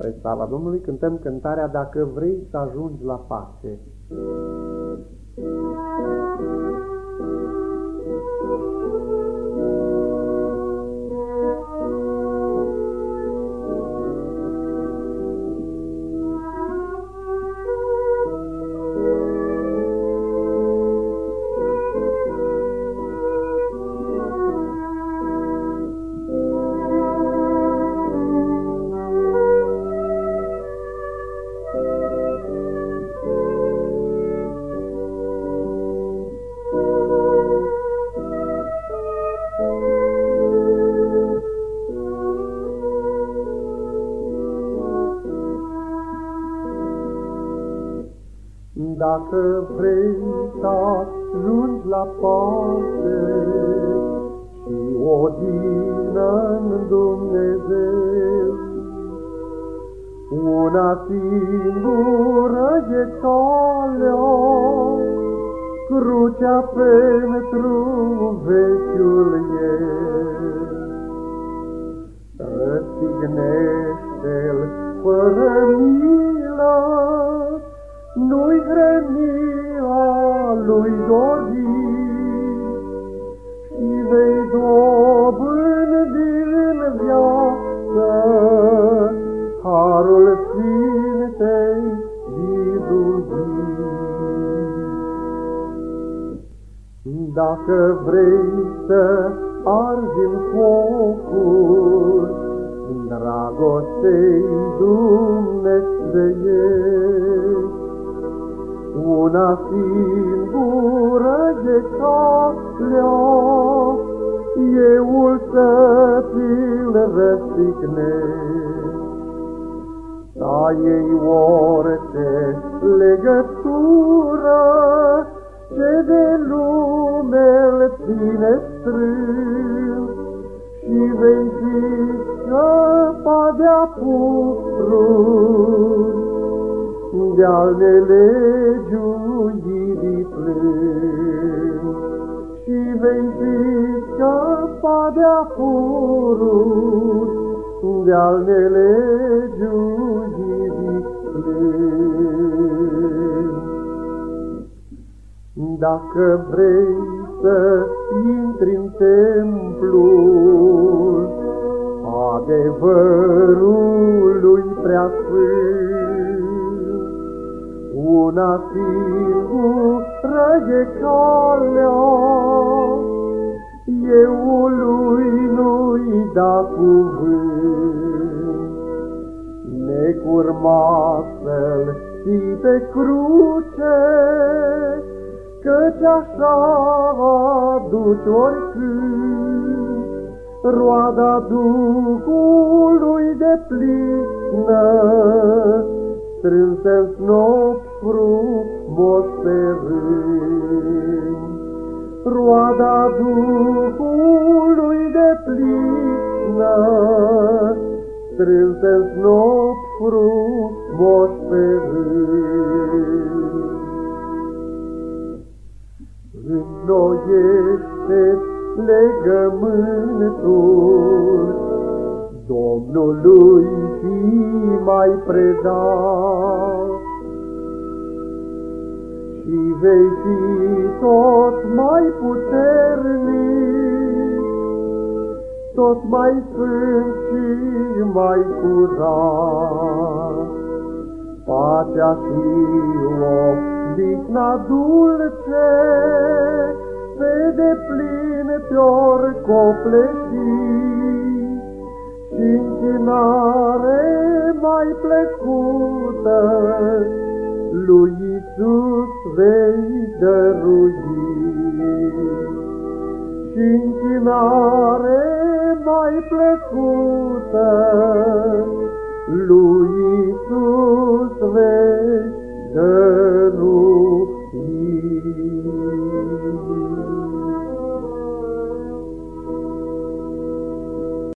Spre slava Domnului cântăm cântarea Dacă vrei să ajungi la pace. Dacă vrei să ajungi la pace și o dină în Dumnezeu, una singură e calea, crucea pentru vechiul ei. Răstignește-l fără nu-i hrănirea lui dori și vei dobândi în viață harul Sfintei vizugii. Dacă vrei să arzi în focul dragostei Dumnezeiesc, una singură de calea, euul să ți-l răstignesc. Să ei orice legătură ce de lume îl ține strâns și vei fi scăpa de-a de-al nelegiuirii plâng, și vei fi scăpat de-a furut, de-al nelegiuirii plâng. Dacă vrei să intri în templul adevărului preasfânt, una singură e calea, Euului nu-i da cuvânt. Necurma să-l pe cruce, Căci așa aduci oricând roada Duhului de plină, strânsă-n snop frumos pe rând. Roada Duhului de plină, strânsă-n snop frumos pe rând. Înnoiește legământul Domnului fi mai predat și vei fi tot mai puternic, tot mai sfânt și mai curat. Pacea și o digna dulce, pe deplin te-or copleși, și închinare mai plăcută lui Iisus vei dărui. Și închinare mai plăcută lui Iisus